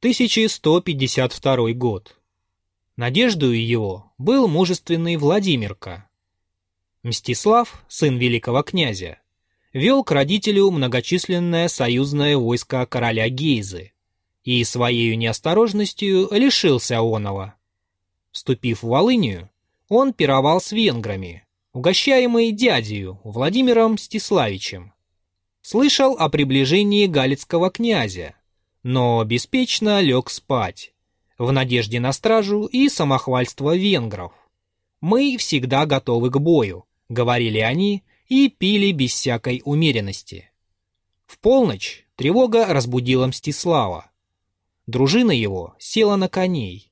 1152 год. Надеждою его был мужественный Владимирка. Мстислав, сын великого князя, вел к родителю многочисленное союзное войско короля Гейзы и своей неосторожностью лишился онова. Вступив в Волынию, он пировал с венграми, угощаемый дядею Владимиром Мстиславичем. Слышал о приближении галицкого князя, но беспечно лег спать в надежде на стражу и самохвальство венгров. «Мы всегда готовы к бою», — говорили они и пили без всякой умеренности. В полночь тревога разбудила Мстислава. Дружина его села на коней,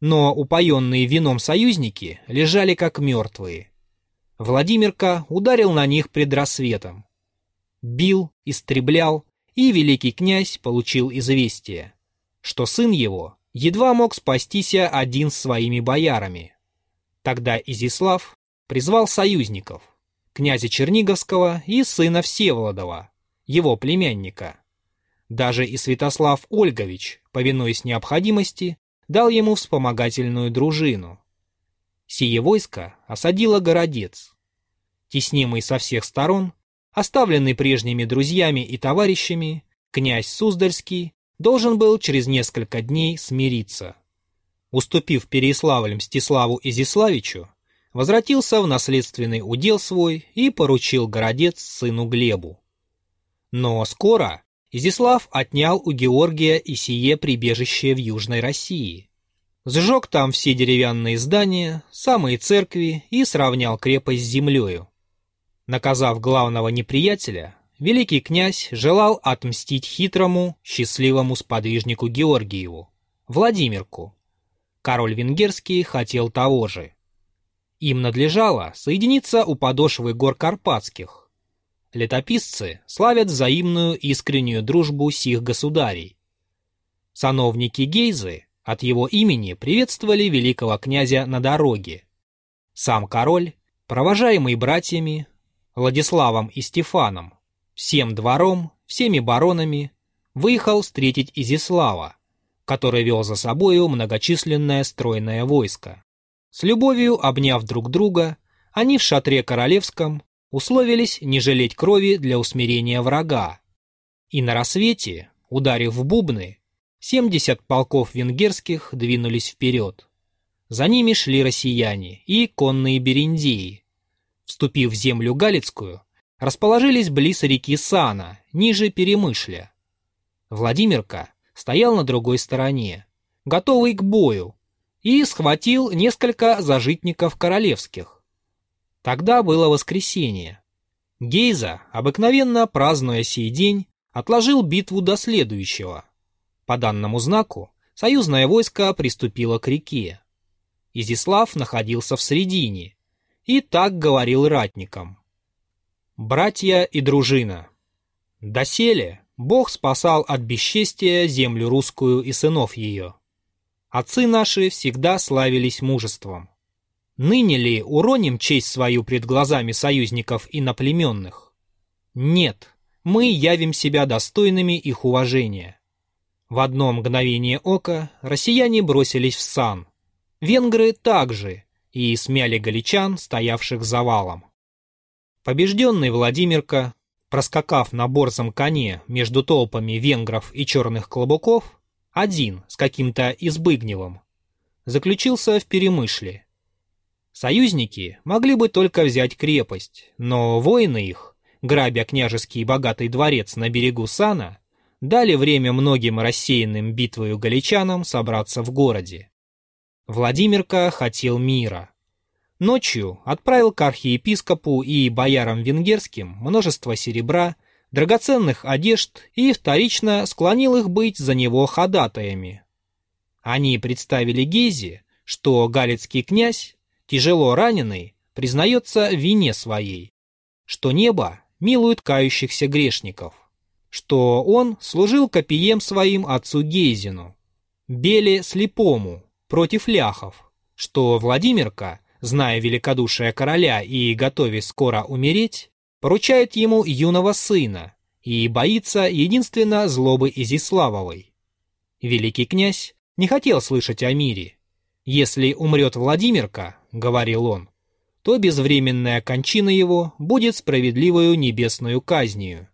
но упоенные вином союзники лежали как мертвые. Владимирка ударил на них пред рассветом. Бил, истреблял, и великий князь получил известие, что сын его едва мог спастися один с своими боярами. Тогда Изислав призвал союзников, князя Черниговского и сына Всеволодова, его племянника. Даже и Святослав Ольгович, повинуясь необходимости, дал ему вспомогательную дружину. Сие войско осадило городец. Теснимый со всех сторон, оставленный прежними друзьями и товарищами, князь Суздальский должен был через несколько дней смириться. Уступив Переславль Мстиславу Изиславичу, возвратился в наследственный удел свой и поручил городец сыну Глебу. Но скоро Изислав отнял у Георгия и сие прибежище в Южной России. Сжег там все деревянные здания, самые церкви и сравнял крепость с землею. Наказав главного неприятеля, великий князь желал отмстить хитрому, счастливому сподвижнику Георгиеву, Владимирку. Король венгерский хотел того же. Им надлежало соединиться у подошвы гор Карпатских. Летописцы славят взаимную искреннюю дружбу сих государей. Сановники Гейзы от его имени приветствовали великого князя на дороге. Сам король, провожаемый братьями, Владиславом и Стефаном, всем двором, всеми баронами, выехал встретить Изислава, который вел за собою многочисленное стройное войско. С любовью обняв друг друга, они в шатре королевском условились не жалеть крови для усмирения врага. И на рассвете, ударив в бубны, 70 полков венгерских двинулись вперед. За ними шли россияне и конные бериндеи. Вступив в землю Галицкую, расположились близ реки Сана, ниже Перемышля. Владимирка стоял на другой стороне, готовый к бою, и схватил несколько зажитников королевских. Тогда было воскресенье. Гейза, обыкновенно празднуя сей день, отложил битву до следующего. По данному знаку союзное войско приступило к реке. Изислав находился в середине и так говорил ратникам. Братья и дружина. Доселе Бог спасал от бесчестия землю русскую и сынов ее. Отцы наши всегда славились мужеством. Ныне ли уроним честь свою пред глазами союзников и наплеменных? Нет, мы явим себя достойными их уважения. В одно мгновение ока россияне бросились в сан. Венгры также и смяли галичан, стоявших завалом. Побежденный Владимирка, проскакав на борзом коне между толпами венгров и черных клобуков, один с каким-то Избыгневым, заключился в Перемышле. Союзники могли бы только взять крепость, но воины их, грабя княжеский богатый дворец на берегу Сана, дали время многим рассеянным битвою галичанам собраться в городе. Владимирка хотел мира, Ночью отправил к архиепископу и боярам венгерским множество серебра, драгоценных одежд и вторично склонил их быть за него ходатаями. Они представили Гейзе, что галицкий князь, тяжело раненый, признается вине своей, что небо милует кающихся грешников, что он служил копием своим отцу Гейзину, Беле слепому, против ляхов, что Владимирка зная великодушие короля и готовясь скоро умереть, поручает ему юного сына и боится единственно злобы Изиславовой. Великий князь не хотел слышать о мире. «Если умрет Владимирка, — говорил он, — то безвременная кончина его будет справедливою небесную казнью.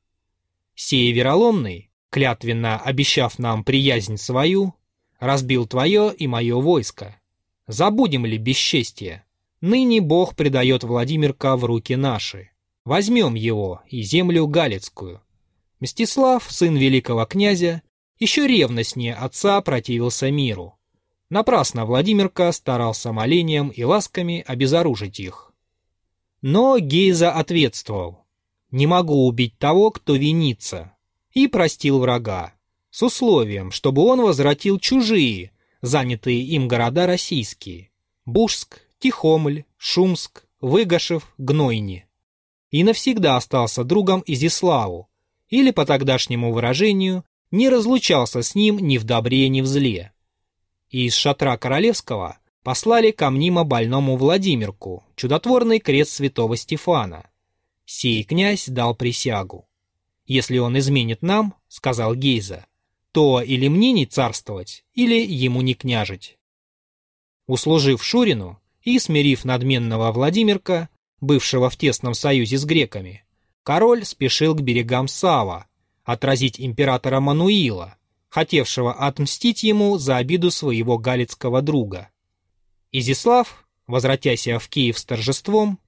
Сей вероломный, клятвенно обещав нам приязнь свою, разбил твое и мое войско. Забудем ли бесчестие? Ныне Бог предает Владимирка в руки наши. Возьмем его и землю Галицкую. Мстислав, сын великого князя, еще ревностнее отца противился миру. Напрасно Владимирка старался молением и ласками обезоружить их. Но Гейза ответствовал. «Не могу убить того, кто винится», и простил врага, с условием, чтобы он возвратил чужие, занятые им города российские – Бужск, Тихомль, Шумск, Выгашев, Гнойни. И навсегда остался другом Изиславу, или, по тогдашнему выражению, не разлучался с ним ни в добре, ни в зле. И из шатра королевского послали ко мнимо больному Владимирку чудотворный крест святого Стефана. Сей князь дал присягу. «Если он изменит нам, — сказал Гейза, — то или мне не царствовать, или ему не княжить». Услужив Шурину и смирив надменного Владимирка, бывшего в тесном союзе с греками, король спешил к берегам Сава, отразить императора Мануила, хотевшего отмстить ему за обиду своего галицкого друга. Изислав, возвратясь в Киев с торжеством,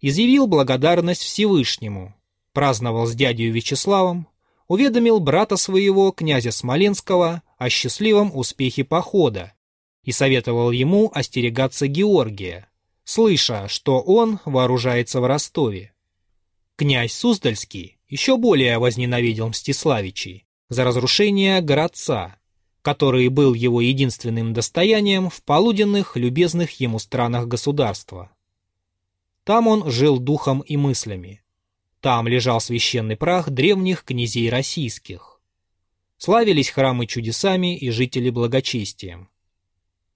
изъявил благодарность Всевышнему, праздновал с дядей Вячеславом, уведомил брата своего, князя Смоленского, о счастливом успехе похода и советовал ему остерегаться Георгия, слыша, что он вооружается в Ростове. Князь Суздальский еще более возненавидел Мстиславичей за разрушение городца, который был его единственным достоянием в полуденных, любезных ему странах государства. Там он жил духом и мыслями. Там лежал священный прах древних князей российских. Славились храмы чудесами и жители благочестием.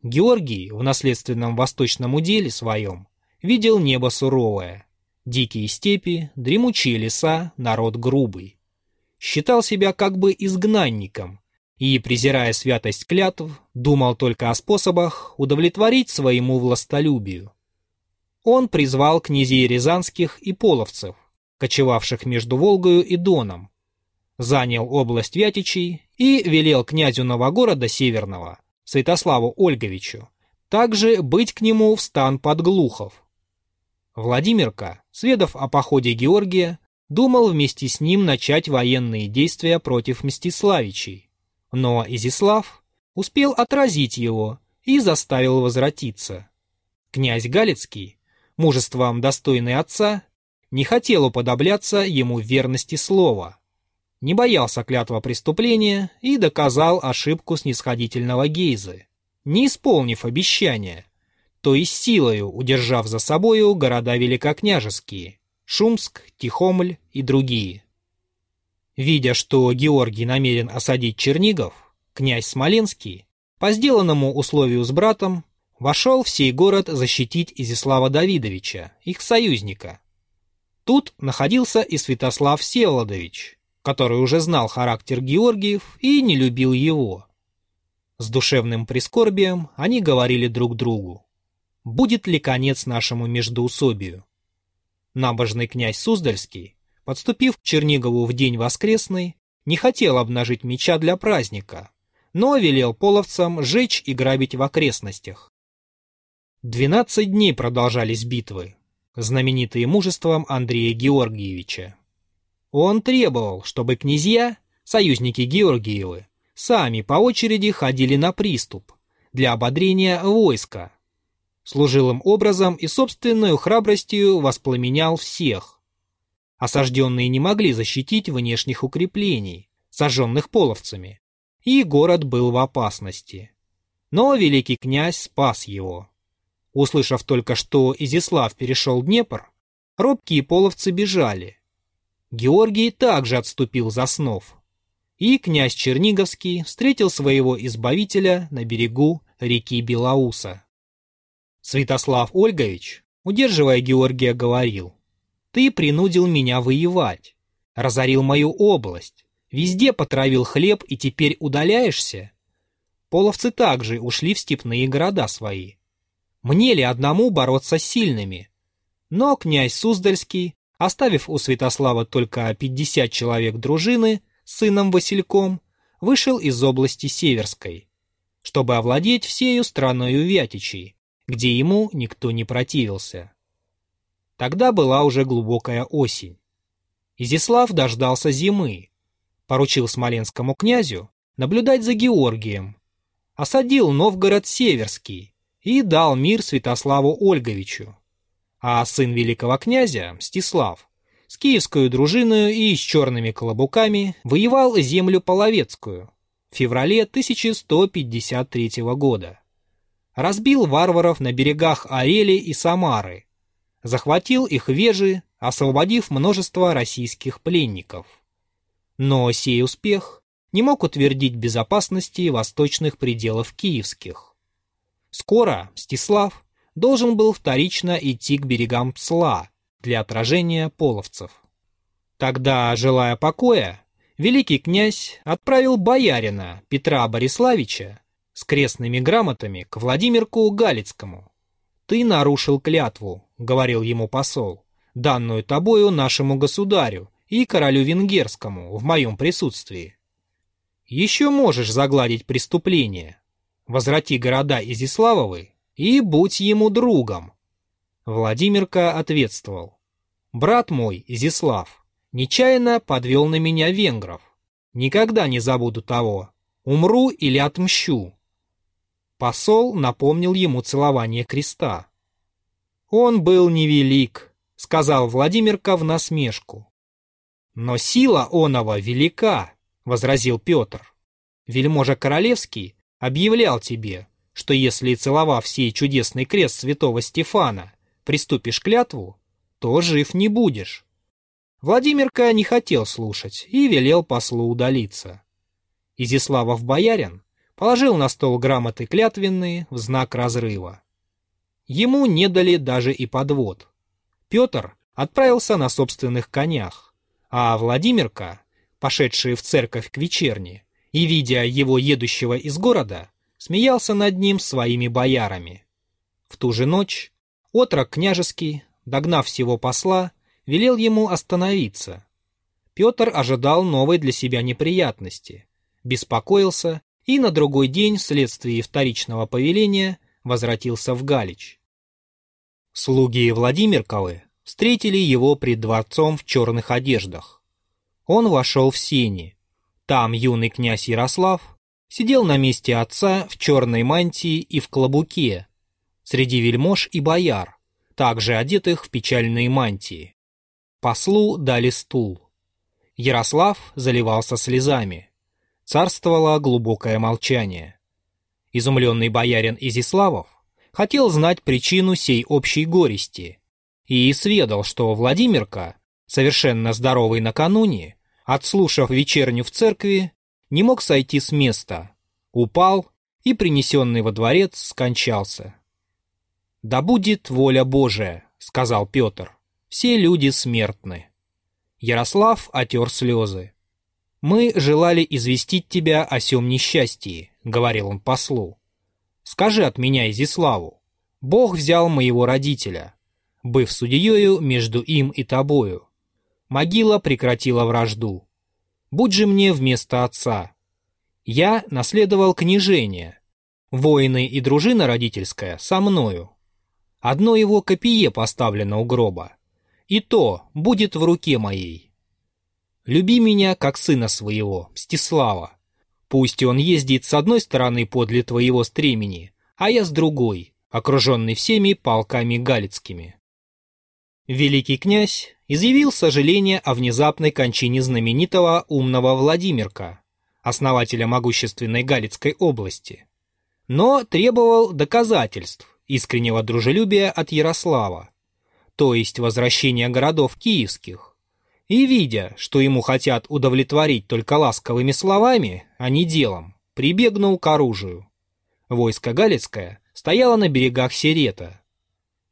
Георгий в наследственном восточном уделе своем видел небо суровое, дикие степи, дремучие леса, народ грубый. Считал себя как бы изгнанником и, презирая святость клятв, думал только о способах удовлетворить своему властолюбию. Он призвал князей рязанских и половцев, кочевавших между Волгою и Доном, занял область Вятичей и велел князю Новогорода Северного, Святославу Ольговичу, также быть к нему в стан под Глухов. Владимирка, сведав о походе Георгия, думал вместе с ним начать военные действия против Мстиславичей, но Изислав успел отразить его и заставил возвратиться. Князь Галицкий, мужеством достойный отца, не хотел уподобляться ему верности слова, не боялся клятва преступления и доказал ошибку снисходительного Гейзы, не исполнив обещания, то есть силою удержав за собою города великокняжеские – Шумск, Тихомль и другие. Видя, что Георгий намерен осадить Чернигов, князь Смоленский, по сделанному условию с братом, вошел в сей город защитить Изяслава Давидовича, их союзника, Тут находился и Святослав Всеволодович, который уже знал характер Георгиев и не любил его. С душевным прискорбием они говорили друг другу. Будет ли конец нашему междоусобию? Набожный князь Суздальский, подступив к Чернигову в день воскресный, не хотел обнажить меча для праздника, но велел половцам жечь и грабить в окрестностях. Двенадцать дней продолжались битвы, знаменитые мужеством Андрея Георгиевича. Он требовал, чтобы князья, союзники Георгиевы, сами по очереди ходили на приступ для ободрения войска. Служилым образом и собственной храбростью воспламенял всех. Осажденные не могли защитить внешних укреплений, сожженных половцами, и город был в опасности. Но великий князь спас его. Услышав только, что Изяслав перешел Днепр, робкие половцы бежали. Георгий также отступил за снов. И князь Черниговский встретил своего избавителя на берегу реки Белоуса. Святослав Ольгович, удерживая Георгия, говорил, «Ты принудил меня воевать, разорил мою область, везде потравил хлеб и теперь удаляешься? половцы также ушли в степные города свои. Мне ли одному бороться с сильными? Но князь Суздальский, оставив у Святослава только 50 человек дружины сыном Васильком, вышел из области Северской, чтобы овладеть всею страною Вятичей, где ему никто не противился. Тогда была уже глубокая осень. Изяслав дождался зимы, поручил смоленскому князю наблюдать за Георгием, осадил Новгород Северский и дал мир Святославу Ольговичу. А сын великого князя, Мстислав, с киевской дружиной и с черными колобуками воевал землю Половецкую в феврале 1153 года. Разбил варваров на берегах Арели и Самары, захватил их вежи, освободив множество российских пленников. Но сей успех не мог утвердить безопасности восточных пределов киевских. Скоро Мстислав должен был вторично идти к берегам Псла для отражения половцев. Тогда, желая покоя, великий князь отправил боярина Петра Бориславича с крестными грамотами к Владимирку Галицкому. «Ты нарушил клятву», — говорил ему посол, — «данную тобою нашему государю и королю венгерскому в моем присутствии. Еще можешь загладить преступление. Возврати города Изиславовы и будь ему другом. Владимирка ответствовал. Брат мой, Изислав, нечаянно подвел на меня венгров. Никогда не забуду того. Умру или отмщу. Посол напомнил ему целование креста. Он был невелик, сказал Владимирка в насмешку. «Но сила онова велика», — возразил Петр. «Вельможа Королевский объявлял тебе, что если, целовав сей чудесный крест святого Стефана, приступишь клятву, то жив не будешь». Владимирка не хотел слушать и велел послу удалиться. Изиславов боярин положил на стол грамоты клятвенные в знак разрыва. Ему не дали даже и подвод. Петр отправился на собственных конях а Владимирка, пошедший в церковь к вечерне, и, видя его едущего из города, смеялся над ним своими боярами. В ту же ночь отрок княжеский, догнав всего посла, велел ему остановиться. Петр ожидал новой для себя неприятности, беспокоился и на другой день вследствие вторичного повеления возвратился в Галич. Слуги Владимирковы встретили его пред дворцом в черных одеждах. Он вошел в сени. Там юный князь Ярослав сидел на месте отца в черной мантии и в клобуке, среди вельмож и бояр, также одетых в печальные мантии. Послу дали стул. Ярослав заливался слезами. Царствовало глубокое молчание. Изумленный боярин Изиславов хотел знать причину сей общей горести и сведал, что Владимирка, совершенно здоровый накануне, отслушав вечерню в церкви, не мог сойти с места, упал и, принесенный во дворец, скончался. «Да будет воля Божия», — сказал Петр, — «все люди смертны». Ярослав отер слезы. «Мы желали известить тебя о сем несчастье», — говорил он послу. «Скажи от меня Изиславу, Бог взял моего родителя, быв судьею между им и тобою. Могила прекратила вражду. Будь же мне вместо отца. Я наследовал княжение. Воины и дружина родительская со мною. Одно его копие поставлено у гроба. И то будет в руке моей. Люби меня, как сына своего, Мстислава. Пусть он ездит с одной стороны подле твоего стремени, а я с другой, окруженный всеми полками галицкими. Великий князь изъявил сожаление о внезапной кончине знаменитого умного Владимирка, основателя могущественной Галицкой области, но требовал доказательств искреннего дружелюбия от Ярослава, то есть возвращения городов киевских, и, видя, что ему хотят удовлетворить только ласковыми словами, а не делом, прибегнул к оружию. Войско Галицкое стояло на берегах Серета.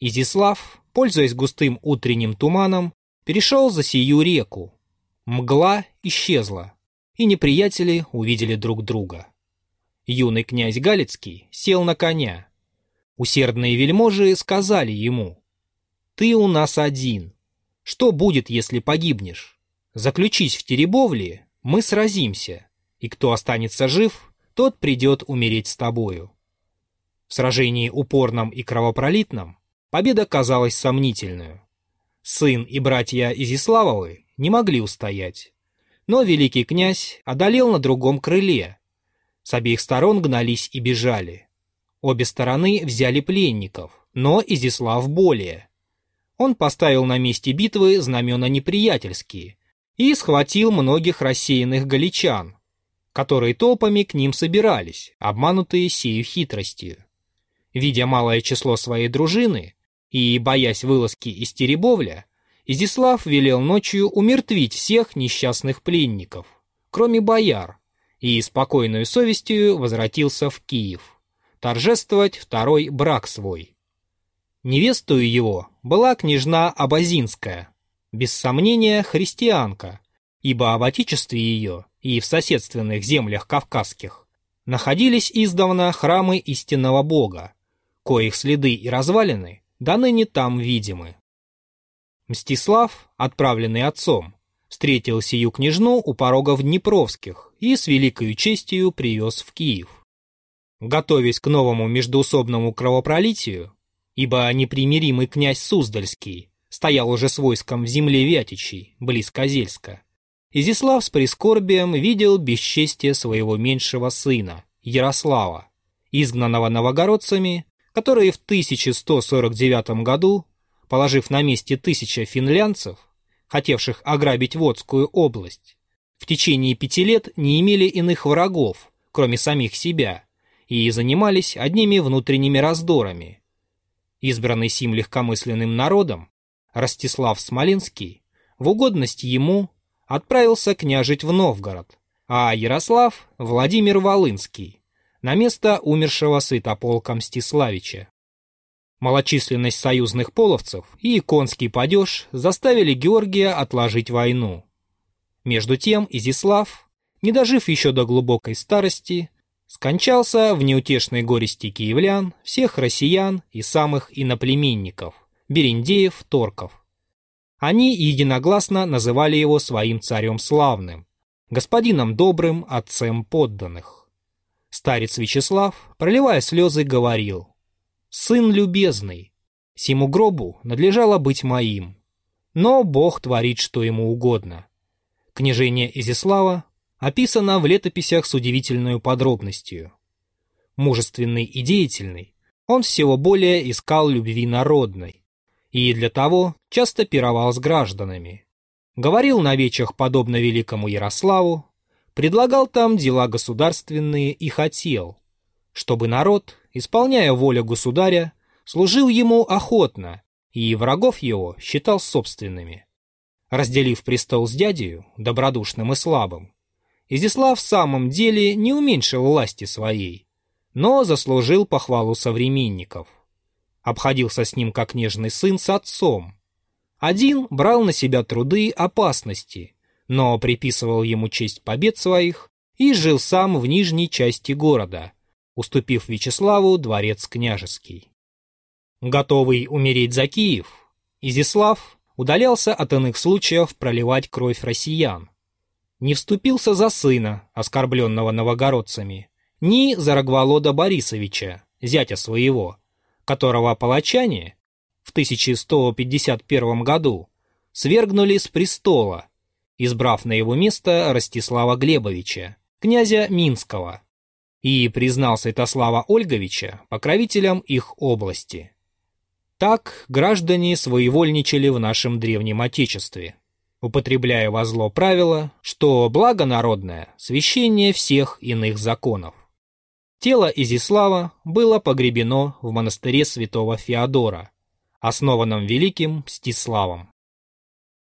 Изислав пользуясь густым утренним туманом, перешел за сию реку. Мгла исчезла, и неприятели увидели друг друга. юный князь Галицкий сел на коня. Усердные вельможи сказали ему, «Ты у нас один. Что будет, если погибнешь? Заключись в Теребовле, мы сразимся, и кто останется жив, тот придет умереть с тобою». В сражении упорном и кровопролитном победа казалась сомнительную. Сын и братья Изиславовы не могли устоять. Но великий князь одолел на другом крыле. С обеих сторон гнались и бежали. Обе стороны взяли пленников, но Изислав более. Он поставил на месте битвы знамена неприятельские и схватил многих рассеянных галичан, которые толпами к ним собирались, обманутые сею хитростью. Видя малое число своей дружины и боясь вылазки из Теребовля, Изислав велел ночью умертвить всех несчастных пленников, кроме бояр, и спокойную совестью возвратился в Киев, торжествовать второй брак свой. Невестою его была княжна Абазинская, без сомнения христианка, ибо об отечестве ее и в соседственных землях кавказских находились издавна храмы истинного Бога, коих следы и развалины до ныне там видимы. Мстислав, отправленный отцом, встретил сию княжну у порогов Днепровских и с великою честью привез в Киев. Готовясь к новому междоусобному кровопролитию, ибо непримиримый князь Суздальский стоял уже с войском в земле Вятичей, близ Козельска, Изислав с прискорбием видел бесчестие своего меньшего сына, Ярослава, изгнанного новогородцами, которые в 1149 году положив на месте тысяча финлянцев, хотевших ограбить Водскую область, в течение пяти лет не имели иных врагов, кроме самих себя, и занимались одними внутренними раздорами. Избранный сим легкомысленным народом, Ростислав Смоленский, в угодность ему отправился княжить в Новгород, а Ярослав – Владимир Волынский, на место умершего святополка Мстиславича. Малочисленность союзных половцев и конский падеж заставили Георгия отложить войну. Между тем Изислав, не дожив еще до глубокой старости, скончался в неутешной горести киевлян, всех россиян и самых иноплеменников, берендеев, торков. Они единогласно называли его своим царем славным, господином добрым, отцем подданных. Старец Вячеслав, проливая слезы, говорил – Сын любезный, сему гробу надлежало быть моим. Но Бог творит, что ему угодно. Княжение Изяслава описано в летописях с удивительной подробностью. Мужественный и деятельный, он всего более искал любви народной, и для того часто пировал с гражданами. Говорил на вечах подобно великому Ярославу, предлагал там дела государственные и хотел, чтобы народ исполняя волю государя, служил ему охотно и врагов его считал собственными. Разделив престол с дядею, добродушным и слабым, Изяслав в самом деле не уменьшил власти своей, но заслужил похвалу современников. Обходился с ним как нежный сын с отцом. Один брал на себя труды опасности, но приписывал ему честь побед своих и жил сам в нижней части города – уступив Вячеславу дворец княжеский. Готовый умереть за Киев, Изислав удалялся от иных случаев проливать кровь россиян. Не вступился за сына, оскорбленного новогородцами, ни за Рогволода Борисовича, зятя своего, которого палачане в 1151 году свергнули с престола, избрав на его место Ростислава Глебовича, князя Минского, и признал Святослава Ольговича покровителем их области. Так граждане своевольничали в нашем древнем Отечестве, употребляя во зло правило, что благо народное священнее всех иных законов. Тело Изислава было погребено в монастыре святого Феодора, основанном великим Мстиславом.